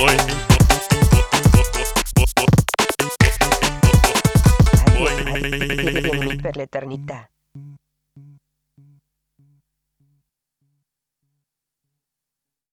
voy. Voy.